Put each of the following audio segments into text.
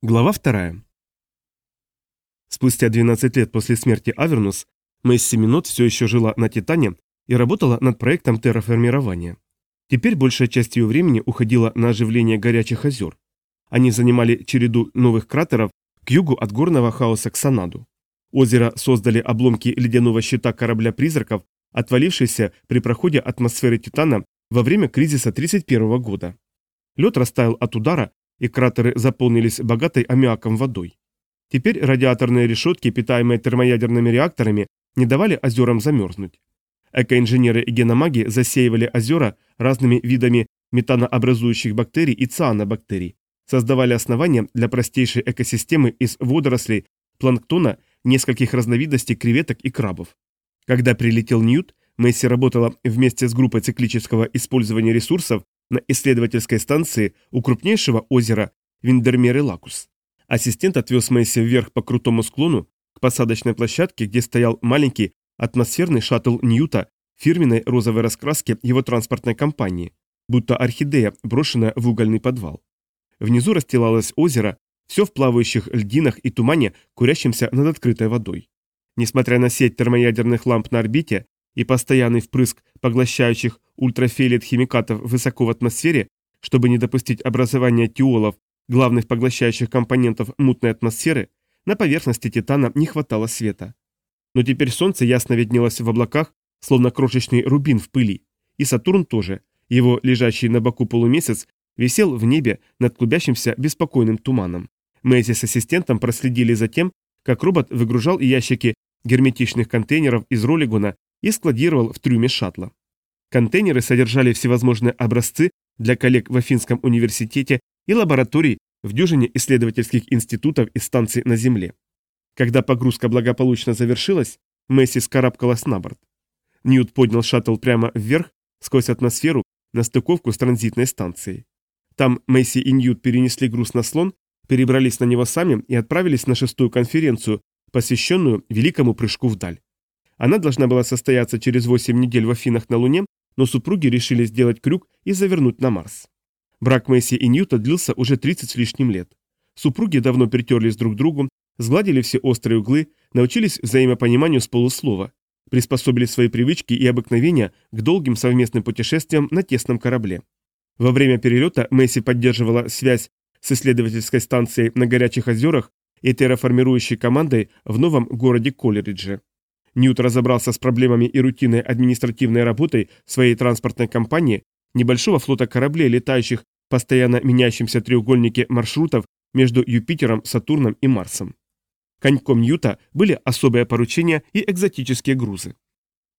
Глава вторая. Спустя 12 лет после смерти Авернус, Месси Минот все еще жила на Титане и работала над проектом терраформирования. Теперь большая часть ее времени уходила на оживление горячих озер. Они занимали череду новых кратеров к югу от горного хаоса к Санаду. Озеро создали обломки ледяного щита корабля-призраков, отвалившиеся при проходе атмосферы Титана во время кризиса 31 года. Лед растаял от удара, и кратеры заполнились богатой аммиаком водой. Теперь радиаторные решетки, питаемые термоядерными реакторами, не давали озерам замерзнуть. Экоинженеры и геномаги засеивали озера разными видами метанообразующих бактерий и цианобактерий, создавали основания для простейшей экосистемы из водорослей, планктона, нескольких разновидностей креветок и крабов. Когда прилетел Ньют, Месси работала вместе с группой циклического использования ресурсов на исследовательской станции у крупнейшего озера Виндермер-Лакус. Ассистент отвез Месси вверх по крутому склону к посадочной площадке, где стоял маленький атмосферный шаттл Ньюта фирменной розовой раскраски его транспортной компании, будто орхидея, брошенная в угольный подвал. Внизу расстилалось озеро, все в плавающих льдинах и тумане, курящемся над открытой водой. Несмотря на сеть термоядерных ламп на орбите и постоянный впрыск поглощающих ультрафиолет химикатов высоко в атмосфере, чтобы не допустить образования тиолов, главных поглощающих компонентов мутной атмосферы, на поверхности Титана не хватало света. Но теперь Солнце ясно виднелось в облаках, словно крошечный рубин в пыли, и Сатурн тоже, его лежащий на боку полумесяц, висел в небе над клубящимся беспокойным туманом. Мэйси с ассистентом проследили за тем, как робот выгружал ящики герметичных контейнеров из ролигона и складировал в трюме шаттла. Контейнеры содержали всевозможные образцы для коллег в Афинском университете и лабораторий в дюжине исследовательских институтов и станций на Земле. Когда погрузка благополучно завершилась, Месси скарабкалась на борт. Ньют поднял шаттл прямо вверх, сквозь атмосферу, на стыковку с транзитной станцией. Там Месси и Ньют перенесли груз на слон, перебрались на него сами и отправились на шестую конференцию, посвященную великому прыжку вдаль. Она должна была состояться через 8 недель в Афинах на Луне, но супруги решили сделать крюк и завернуть на Марс. Брак Месси и Ньюта длился уже 30 с лишним лет. Супруги давно притерлись друг к другу, сгладили все острые углы, научились взаимопониманию с полуслова, приспособили свои привычки и обыкновения к долгим совместным путешествиям на тесном корабле. Во время перелета Месси поддерживала связь с исследовательской станцией на Горячих озерах и терраформирующей командой в новом городе Колеридже. Ньют разобрался с проблемами и рутинной административной работой своей транспортной компании, небольшого флота кораблей, летающих в постоянно меняющемся треугольнике маршрутов между Юпитером, Сатурном и Марсом. Коньком Ньюта были особые поручения и экзотические грузы.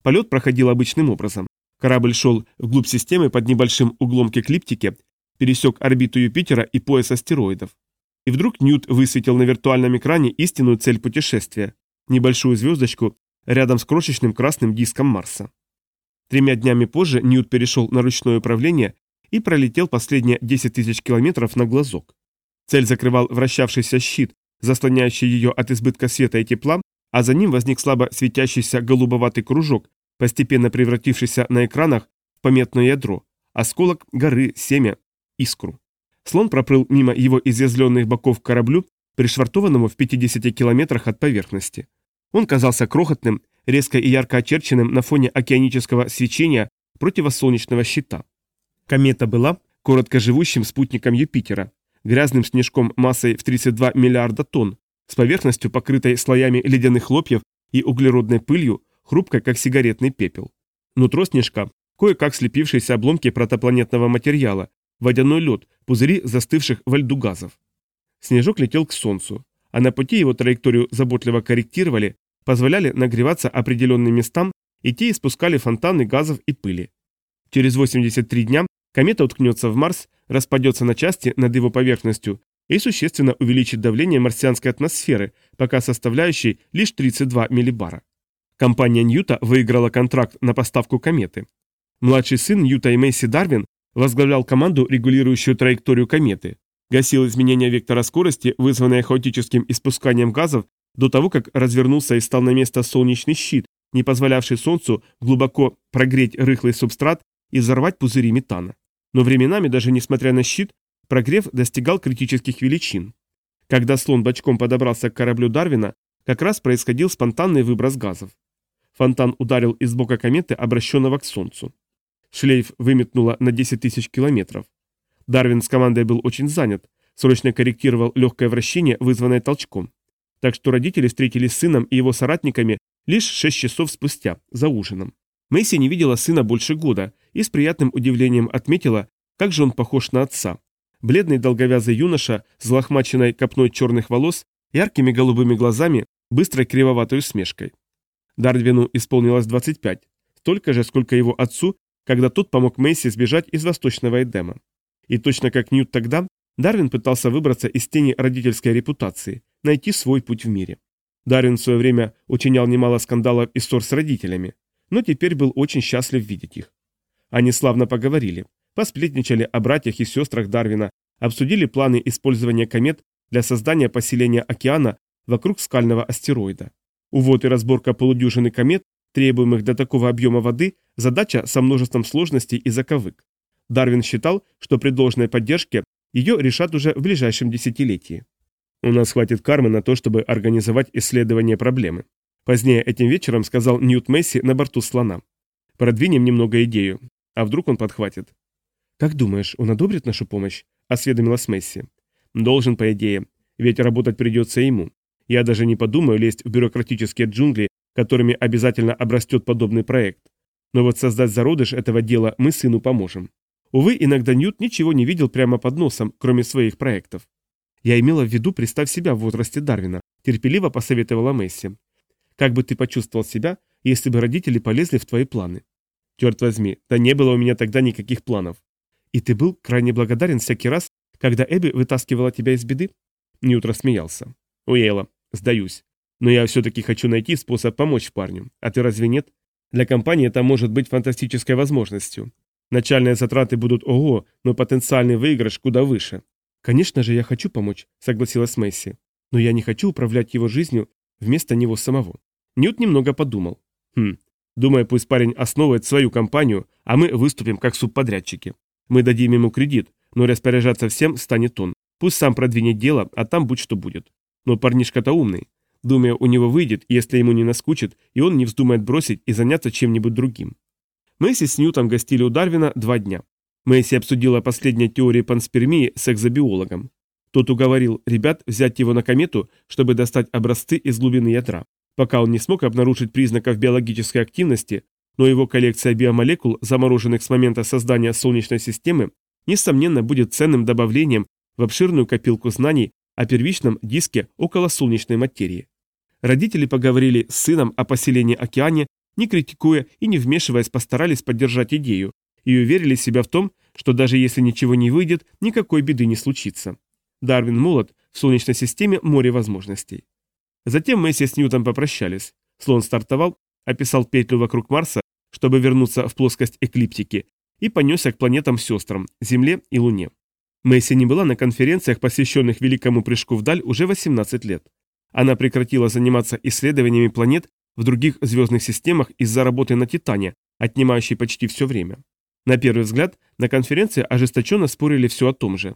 Полет проходил обычным образом. Корабль шел вглубь системы под небольшим углом к эклиптике, пересек орбиту Юпитера и пояс астероидов. И вдруг Ньют высветил на виртуальном экране истинную цель путешествия – небольшую звездочку, рядом с крошечным красным диском Марса. Тремя днями позже Ньют перешел на ручное управление и пролетел последние 10 тысяч километров на глазок. Цель закрывал вращавшийся щит, заслоняющий ее от избытка света и тепла, а за ним возник слабо светящийся голубоватый кружок, постепенно превратившийся на экранах в пометное ядро, осколок, горы, семя, искру. Слон проплыл мимо его изъязвленных боков к кораблю, пришвартованному в 50 километрах от поверхности. Он казался крохотным, резко и ярко очерченным на фоне океанического свечения противосолнечного щита. Комета была короткоживущим спутником Юпитера, грязным снежком массой в 32 миллиарда тонн, с поверхностью, покрытой слоями ледяных хлопьев и углеродной пылью, хрупкой, как сигаретный пепел. Нутро снежка, кое-как слепившиеся обломки протопланетного материала, водяной лед, пузыри застывших во льду газов. Снежок летел к Солнцу а на пути его траекторию заботливо корректировали, позволяли нагреваться определенным местам, и те испускали фонтаны газов и пыли. Через 83 дня комета уткнется в Марс, распадется на части над его поверхностью и существенно увеличит давление марсианской атмосферы, пока составляющей лишь 32 миллибара. Компания Ньюта выиграла контракт на поставку кометы. Младший сын Ньюта и Мэйси Дарвин возглавлял команду, регулирующую траекторию кометы гасил изменения вектора скорости, вызванное хаотическим испусканием газов, до того, как развернулся и стал на место солнечный щит, не позволявший Солнцу глубоко прогреть рыхлый субстрат и взорвать пузыри метана. Но временами, даже несмотря на щит, прогрев достигал критических величин. Когда слон бочком подобрался к кораблю Дарвина, как раз происходил спонтанный выброс газов. Фонтан ударил из бока кометы, обращенного к Солнцу. Шлейф выметнуло на 10 тысяч километров. Дарвин с командой был очень занят, срочно корректировал легкое вращение, вызванное толчком. Так что родители встретились с сыном и его соратниками лишь 6 часов спустя, за ужином. Мэйси не видела сына больше года и с приятным удивлением отметила, как же он похож на отца. Бледный долговязый юноша с лохмаченной копной черных волос, яркими голубыми глазами, быстрой кривоватой усмешкой. Дарвину исполнилось 25, столько же, сколько его отцу, когда тот помог Мэйси сбежать из восточного Эдема. И точно как Ньют тогда, Дарвин пытался выбраться из тени родительской репутации, найти свой путь в мире. Дарвин в свое время учинял немало скандалов и ссор с родителями, но теперь был очень счастлив видеть их. Они славно поговорили, посплетничали о братьях и сестрах Дарвина, обсудили планы использования комет для создания поселения океана вокруг скального астероида. Увод и разборка полудюжины комет, требуемых для такого объема воды, задача со множеством сложностей и заковык. Дарвин считал, что при должной поддержке ее решат уже в ближайшем десятилетии. У нас хватит кармы на то, чтобы организовать исследование проблемы. Позднее этим вечером сказал Ньют Месси на борту слона. Продвинем немного идею, а вдруг он подхватит. «Как думаешь, он одобрит нашу помощь?» – осведомилась Месси. «Должен, по идее, ведь работать придется ему. Я даже не подумаю лезть в бюрократические джунгли, которыми обязательно обрастет подобный проект. Но вот создать зародыш этого дела мы сыну поможем. Увы, иногда Ньют ничего не видел прямо под носом, кроме своих проектов. Я имела в виду, представь себя в возрасте Дарвина, терпеливо посоветовала Месси. Как бы ты почувствовал себя, если бы родители полезли в твои планы? Черт возьми, да не было у меня тогда никаких планов. И ты был крайне благодарен всякий раз, когда Эбби вытаскивала тебя из беды? Ньют рассмеялся. Уела, Сдаюсь. Но я все-таки хочу найти способ помочь парню. А ты разве нет? Для компании это может быть фантастической возможностью. Начальные затраты будут ого, но потенциальный выигрыш куда выше. Конечно же, я хочу помочь, согласилась Месси. Но я не хочу управлять его жизнью вместо него самого. Ньют немного подумал. Хм, думаю, пусть парень основывает свою компанию, а мы выступим как субподрядчики. Мы дадим ему кредит, но распоряжаться всем станет он. Пусть сам продвинет дело, а там будь что будет. Но парнишка-то умный. Думаю, у него выйдет, если ему не наскучит, и он не вздумает бросить и заняться чем-нибудь другим. Мэйси с Ньютом гостили у Дарвина два дня. Мэйси обсудила последние теории панспермии с экзобиологом. Тот уговорил ребят взять его на комету, чтобы достать образцы из глубины ядра. Пока он не смог обнаружить признаков биологической активности, но его коллекция биомолекул, замороженных с момента создания Солнечной системы, несомненно будет ценным добавлением в обширную копилку знаний о первичном диске около солнечной материи. Родители поговорили с сыном о поселении океане, не критикуя и не вмешиваясь постарались поддержать идею, и уверили себя в том, что даже если ничего не выйдет, никакой беды не случится. Дарвин молод, в Солнечной системе море возможностей. Затем Месси с Ньютом попрощались. Слон стартовал, описал петлю вокруг Марса, чтобы вернуться в плоскость эклиптики, и понесся к планетам-сестрам, Земле и Луне. Мэйси не была на конференциях, посвященных Великому прыжку вдаль, уже 18 лет. Она прекратила заниматься исследованиями планет в других звездных системах из-за работы на Титане, отнимающей почти все время. На первый взгляд, на конференции ожесточенно спорили все о том же.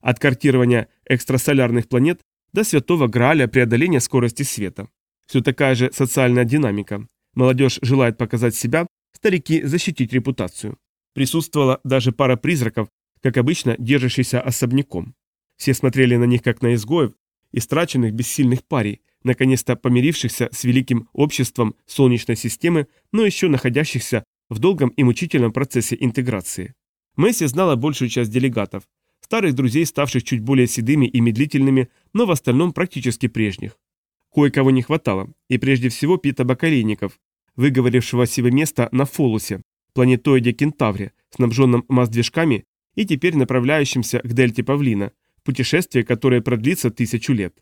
От картирования экстрасолярных планет до святого Грааля преодоления скорости света. Все такая же социальная динамика. Молодежь желает показать себя, старики защитить репутацию. Присутствовала даже пара призраков, как обычно, держащийся особняком. Все смотрели на них как на изгоев, истраченных бессильных парей, наконец-то помирившихся с великим обществом Солнечной системы, но еще находящихся в долгом и мучительном процессе интеграции. Месси знала большую часть делегатов, старых друзей, ставших чуть более седыми и медлительными, но в остальном практически прежних. Кое-кого не хватало, и прежде всего Пита Бакалейников, выговорившего себе место на Фолусе, планетоиде Кентавре, снабженном МАЗ-движками и теперь направляющимся к дельте Павлина, путешествие, которое продлится тысячу лет.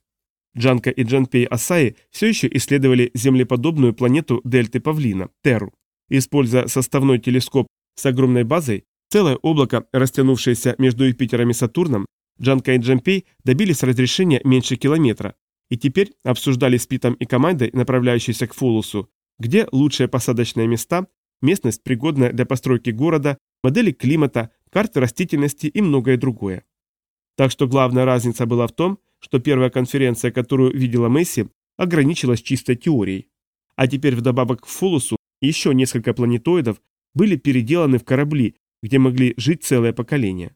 Джанка и Джанпей Асаи все еще исследовали землеподобную планету дельты Павлина, Терру. Используя составной телескоп с огромной базой, целое облако, растянувшееся между Юпитером и Сатурном, Джанка и Джанпей добились разрешения меньше километра и теперь обсуждали с Питом и командой, направляющейся к Фулусу, где лучшие посадочные места, местность, пригодная для постройки города, модели климата, карты растительности и многое другое. Так что главная разница была в том, что первая конференция, которую видела Месси, ограничилась чистой теорией. А теперь вдобавок к Фулусу еще несколько планетоидов были переделаны в корабли, где могли жить целое поколение.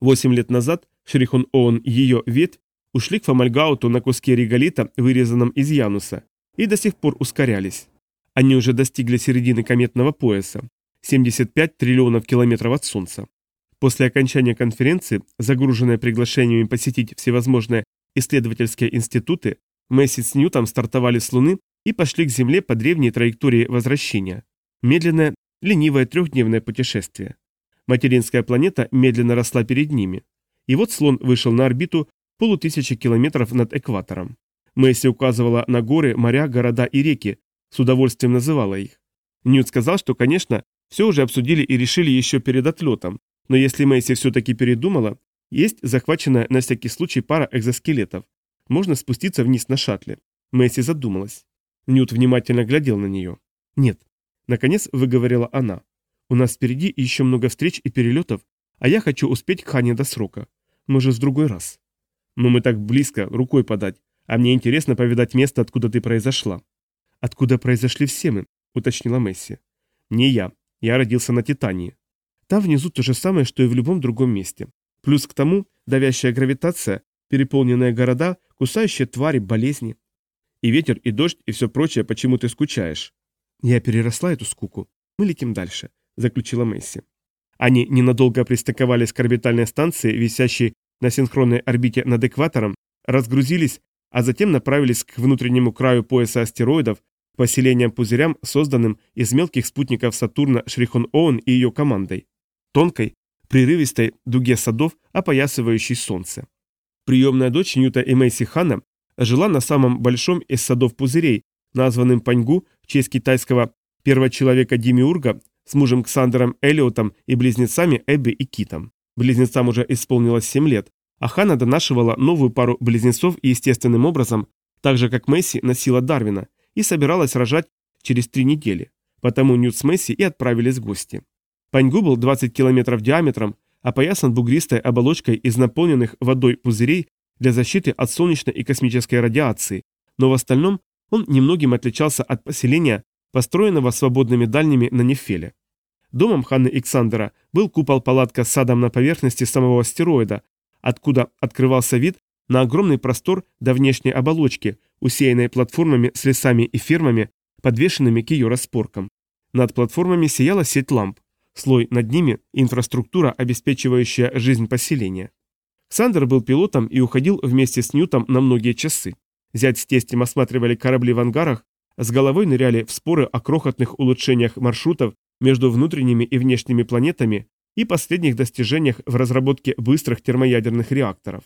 Восемь лет назад Шрихон Оон и ее ветвь ушли к Фомальгауту на куске реголита, вырезанном из Януса, и до сих пор ускорялись. Они уже достигли середины кометного пояса, 75 триллионов километров от Солнца. После окончания конференции, загруженная приглашениями посетить всевозможные исследовательские институты, Месси с Ньютом стартовали с Луны и пошли к Земле по древней траектории возвращения. Медленное, ленивое трехдневное путешествие. Материнская планета медленно росла перед ними. И вот слон вышел на орбиту полутысячи километров над экватором. Месси указывала на горы, моря, города и реки, с удовольствием называла их. Ньют сказал, что, конечно, все уже обсудили и решили еще перед отлетом, но если Мэйси все-таки передумала, есть захваченная на всякий случай пара экзоскелетов. Можно спуститься вниз на шаттле. Мэйси задумалась. Ньют внимательно глядел на нее. «Нет». Наконец выговорила она. «У нас впереди еще много встреч и перелетов, а я хочу успеть к Хане до срока. Может, в другой раз». «Но мы так близко, рукой подать. А мне интересно повидать место, откуда ты произошла». «Откуда произошли все мы?» — уточнила Месси. «Не я. Я родился на Титании. Там внизу то же самое, что и в любом другом месте. Плюс к тому давящая гравитация, переполненные города, кусающие твари, болезни. И ветер, и дождь, и все прочее, почему ты скучаешь. Я переросла эту скуку. Мы летим дальше, заключила Месси. Они ненадолго пристыковались к орбитальной станции, висящей на синхронной орбите над экватором, разгрузились, а затем направились к внутреннему краю пояса астероидов, поселениям-пузырям, созданным из мелких спутников Сатурна Шрихон-Оун и ее командой. Тонкой, прерывистой дуге садов, опоясывающей солнце. Приемная дочь Ньюта и Мэйси Хана жила на самом большом из садов пузырей, названным Паньгу в честь китайского первого человека Демиурга с мужем Ксандером Элиотом и близнецами Эбби и Китом. Близнецам уже исполнилось 7 лет, а Хана донашивала новую пару близнецов и естественным образом, так же как Месси носила Дарвина, и собиралась рожать через три недели. Потому Ньют с Месси и отправились в гости. Паньгу был 20 километров диаметром, опоясан бугристой оболочкой из наполненных водой пузырей для защиты от солнечной и космической радиации, но в остальном он немногим отличался от поселения, построенного свободными дальними на Нефеле. Домом Ханны Иксандера был купол-палатка с садом на поверхности самого астероида, откуда открывался вид на огромный простор до внешней оболочки, усеянной платформами с лесами и фермами, подвешенными к ее распоркам. Над платформами сияла сеть ламп, слой над ними – инфраструктура, обеспечивающая жизнь поселения. Ксандер был пилотом и уходил вместе с Ньютом на многие часы. Зять с тестем осматривали корабли в ангарах, с головой ныряли в споры о крохотных улучшениях маршрутов между внутренними и внешними планетами и последних достижениях в разработке быстрых термоядерных реакторов.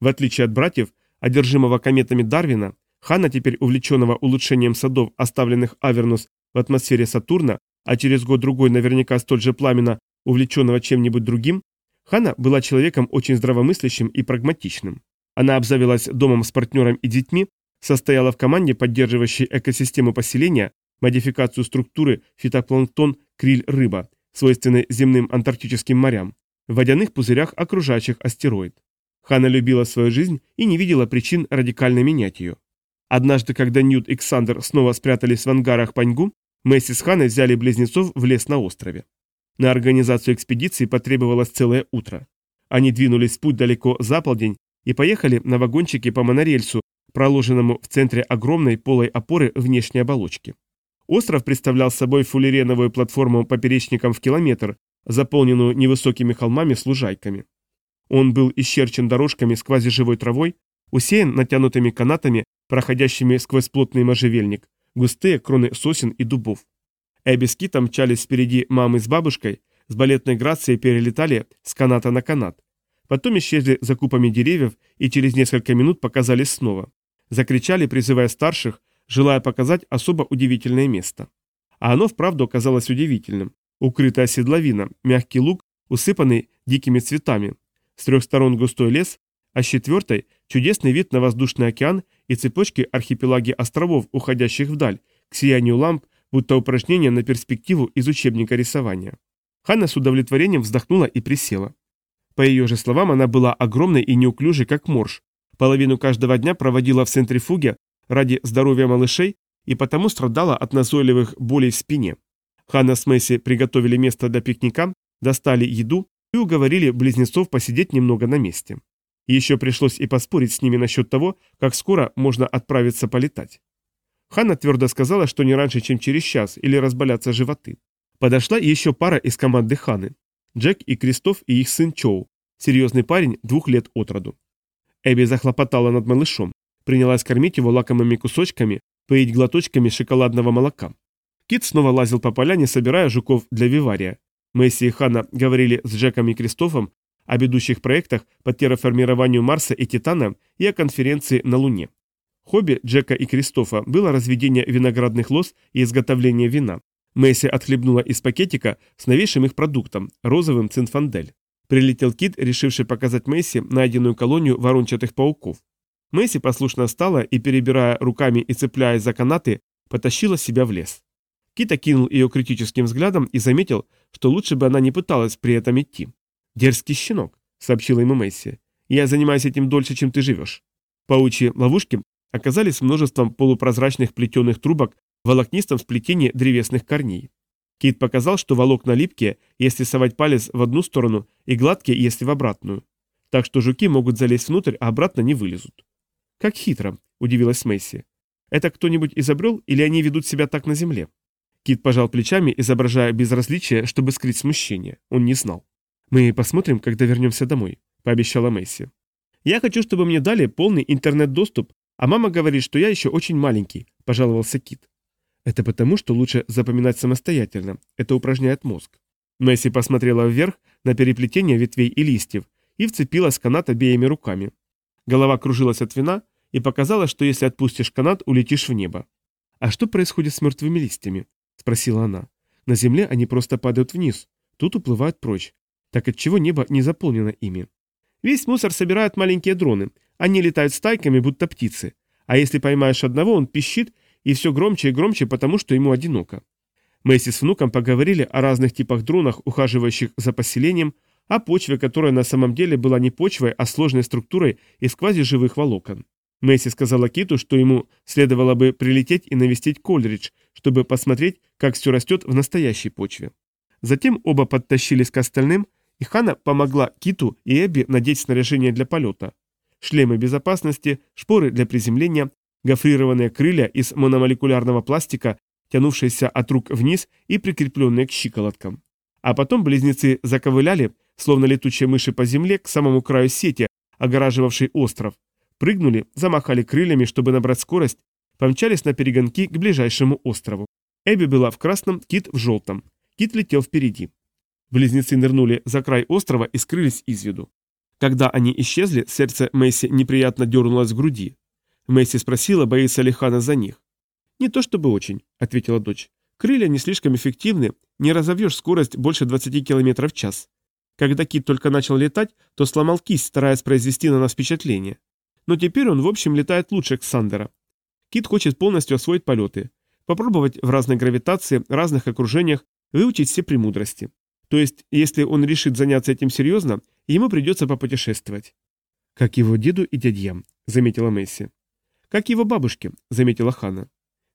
В отличие от братьев, одержимого кометами Дарвина, Хана, теперь увлеченного улучшением садов, оставленных Авернус в атмосфере Сатурна, а через год-другой наверняка столь же пламенно увлеченного чем-нибудь другим, Хана была человеком очень здравомыслящим и прагматичным. Она обзавелась домом с партнером и детьми, состояла в команде, поддерживающей экосистему поселения, модификацию структуры фитопланктон криль-рыба, свойственной земным антарктическим морям, в водяных пузырях, окружающих астероид. Хана любила свою жизнь и не видела причин радикально менять ее. Однажды, когда Ньют и Ксандер снова спрятались в ангарах Паньгу, Месси с Ханой взяли близнецов в лес на острове. На организацию экспедиции потребовалось целое утро. Они двинулись в путь далеко за полдень и поехали на вагончике по монорельсу, проложенному в центре огромной полой опоры внешней оболочки. Остров представлял собой фуллереновую платформу поперечником в километр, заполненную невысокими холмами с лужайками. Он был исчерчен дорожками с квазиживой травой, усеян натянутыми канатами, проходящими сквозь плотный можжевельник, густые кроны сосен и дубов. Эбби с Китом мчались впереди мамы с бабушкой, с балетной грацией перелетали с каната на канат. Потом исчезли за купами деревьев и через несколько минут показались снова. Закричали, призывая старших, желая показать особо удивительное место. А оно вправду оказалось удивительным. Укрытая седловина, мягкий луг, усыпанный дикими цветами. С трех сторон густой лес, а с четвертой – чудесный вид на воздушный океан и цепочки архипелаги островов, уходящих вдаль, к сиянию ламп, будто упражнение на перспективу из учебника рисования. Ханна с удовлетворением вздохнула и присела. По ее же словам, она была огромной и неуклюжей, как морж. Половину каждого дня проводила в центрифуге ради здоровья малышей и потому страдала от назойливых болей в спине. Ханна с Месси приготовили место для пикника, достали еду и уговорили близнецов посидеть немного на месте. Еще пришлось и поспорить с ними насчет того, как скоро можно отправиться полетать. Ханна твердо сказала, что не раньше, чем через час, или разболятся животы. Подошла еще пара из команды Ханы. Джек и Кристоф и их сын Чоу, серьезный парень двух лет от роду. Эбби захлопотала над малышом, принялась кормить его лакомыми кусочками, поить глоточками шоколадного молока. Кит снова лазил по поляне, собирая жуков для вивария. Месси и Ханна говорили с Джеком и Кристофом о ведущих проектах по терраформированию Марса и Титана и о конференции на Луне. Хобби Джека и Кристофа было разведение виноградных лоз и изготовление вина. Месси отхлебнула из пакетика с новейшим их продуктом – розовым цинфандель. Прилетел Кит, решивший показать Месси найденную колонию ворончатых пауков. Месси послушно встала и, перебирая руками и цепляясь за канаты, потащила себя в лес. Кит окинул ее критическим взглядом и заметил, что лучше бы она не пыталась при этом идти. «Дерзкий щенок», — сообщила ему Месси. «Я занимаюсь этим дольше, чем ты живешь». Паучьи ловушки оказались множеством полупрозрачных плетеных трубок волокнистом сплетении древесных корней. Кит показал, что волокна липкие, если совать палец в одну сторону, и гладкие, если в обратную. Так что жуки могут залезть внутрь, а обратно не вылезут. «Как хитро», — удивилась Месси. «Это кто-нибудь изобрел, или они ведут себя так на земле?» Кит пожал плечами, изображая безразличие, чтобы скрыть смущение. Он не знал. «Мы посмотрим, когда вернемся домой», — пообещала Месси. «Я хочу, чтобы мне дали полный интернет-доступ, а мама говорит, что я еще очень маленький», — пожаловался Кит. «Это потому, что лучше запоминать самостоятельно. Это упражняет мозг». Месси посмотрела вверх на переплетение ветвей и листьев и вцепилась в канат обеими руками. Голова кружилась от вина и показала, что если отпустишь канат, улетишь в небо. «А что происходит с мертвыми листьями?» – спросила она. «На земле они просто падают вниз, тут уплывают прочь. Так отчего небо не заполнено ими? Весь мусор собирают маленькие дроны. Они летают стайками, будто птицы. А если поймаешь одного, он пищит, и все громче и громче, потому что ему одиноко. Мэйси с внуком поговорили о разных типах дронах, ухаживающих за поселением, о почве, которая на самом деле была не почвой, а сложной структурой из квазиживых волокон. Мэйси сказала Киту, что ему следовало бы прилететь и навестить Колридж, чтобы посмотреть, как все растет в настоящей почве. Затем оба подтащились к остальным, и Хана помогла Киту и Эбби надеть снаряжение для полета. Шлемы безопасности, шпоры для приземления, гофрированные крылья из мономолекулярного пластика, тянувшиеся от рук вниз и прикрепленные к щиколоткам. А потом близнецы заковыляли, словно летучие мыши по земле, к самому краю сети, огораживавшей остров. Прыгнули, замахали крыльями, чтобы набрать скорость, помчались на перегонки к ближайшему острову. Эбби была в красном, Кит в желтом. Кит летел впереди. Близнецы нырнули за край острова и скрылись из виду. Когда они исчезли, сердце Мэйси неприятно дернулось в груди. Мэйси спросила, боится ли Хана за них. «Не то чтобы очень», — ответила дочь. «Крылья не слишком эффективны, не разовьешь скорость больше 20 км в час. Когда кит только начал летать, то сломал кисть, стараясь произвести на нас впечатление. Но теперь он, в общем, летает лучше Ксандера. Кит хочет полностью освоить полеты, попробовать в разной гравитации, разных окружениях, выучить все премудрости. То есть, если он решит заняться этим серьезно, ему придется попутешествовать. Как его деду и дядьям, заметила Месси. Как его бабушке, заметила Хана.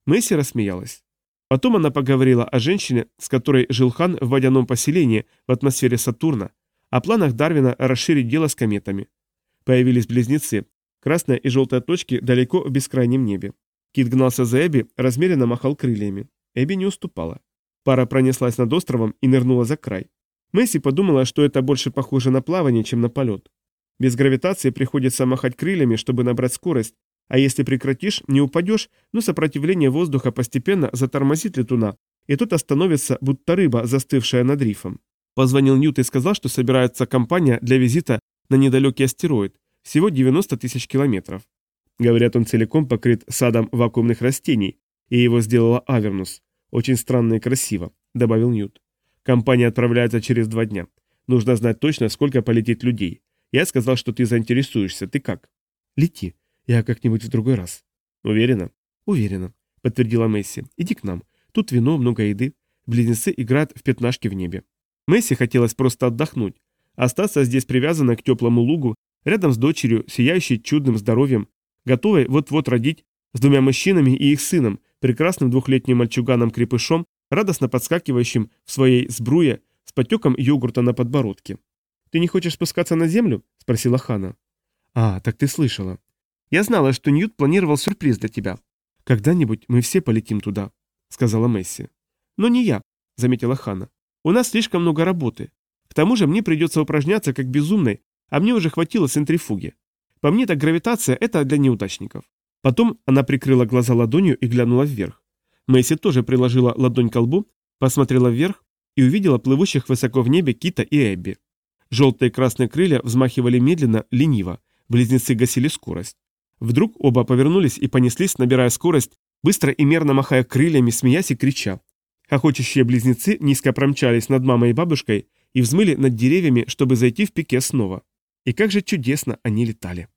Месси рассмеялась. Потом она поговорила о женщине, с которой жил хан в водяном поселении в атмосфере Сатурна, о планах Дарвина расширить дело с кометами. Появились близнецы, красная и желтая точки далеко в бескрайнем небе. Кит гнался за Эбби, размеренно махал крыльями. Эбби не уступала. Пара пронеслась над островом и нырнула за край. Месси подумала, что это больше похоже на плавание, чем на полет. Без гравитации приходится махать крыльями, чтобы набрать скорость, а если прекратишь, не упадешь, но сопротивление воздуха постепенно затормозит летуна, и тот остановится, будто рыба, застывшая над рифом. Позвонил Ньют и сказал, что собирается компания для визита на недалекий астероид, всего 90 тысяч километров. Говорят, он целиком покрыт садом вакуумных растений, и его сделала Авернус. «Очень странно и красиво», — добавил Ньют. «Компания отправляется через два дня. Нужно знать точно, сколько полетит людей. Я сказал, что ты заинтересуешься. Ты как?» «Лети. Я как-нибудь в другой раз». «Уверена?» «Уверена», — подтвердила Месси. «Иди к нам. Тут вино, много еды. Близнецы играют в пятнашки в небе». Месси хотелось просто отдохнуть, Остаться здесь привязанной к теплому лугу, рядом с дочерью, сияющей чудным здоровьем, готовой вот-вот родить с двумя мужчинами и их сыном, прекрасным двухлетним мальчуганом-крепышом, радостно подскакивающим в своей сбруе с потеком йогурта на подбородке. «Ты не хочешь спускаться на землю?» – спросила Хана. «А, так ты слышала. Я знала, что Ньют планировал сюрприз для тебя. Когда-нибудь мы все полетим туда», – сказала Месси. «Но не я», – заметила Хана. «У нас слишком много работы. К тому же мне придется упражняться как безумной, а мне уже хватило центрифуги. По мне так гравитация – это для неудачников». Потом она прикрыла глаза ладонью и глянула вверх. Мэйси тоже приложила ладонь к лбу, посмотрела вверх и увидела плывущих высоко в небе Кита и Эбби. Желтые и красные крылья взмахивали медленно, лениво, близнецы гасили скорость. Вдруг оба повернулись и понеслись, набирая скорость, быстро и мерно махая крыльями, смеясь и крича. Хохочущие близнецы низко промчались над мамой и бабушкой и взмыли над деревьями, чтобы зайти в пике снова. И как же чудесно они летали.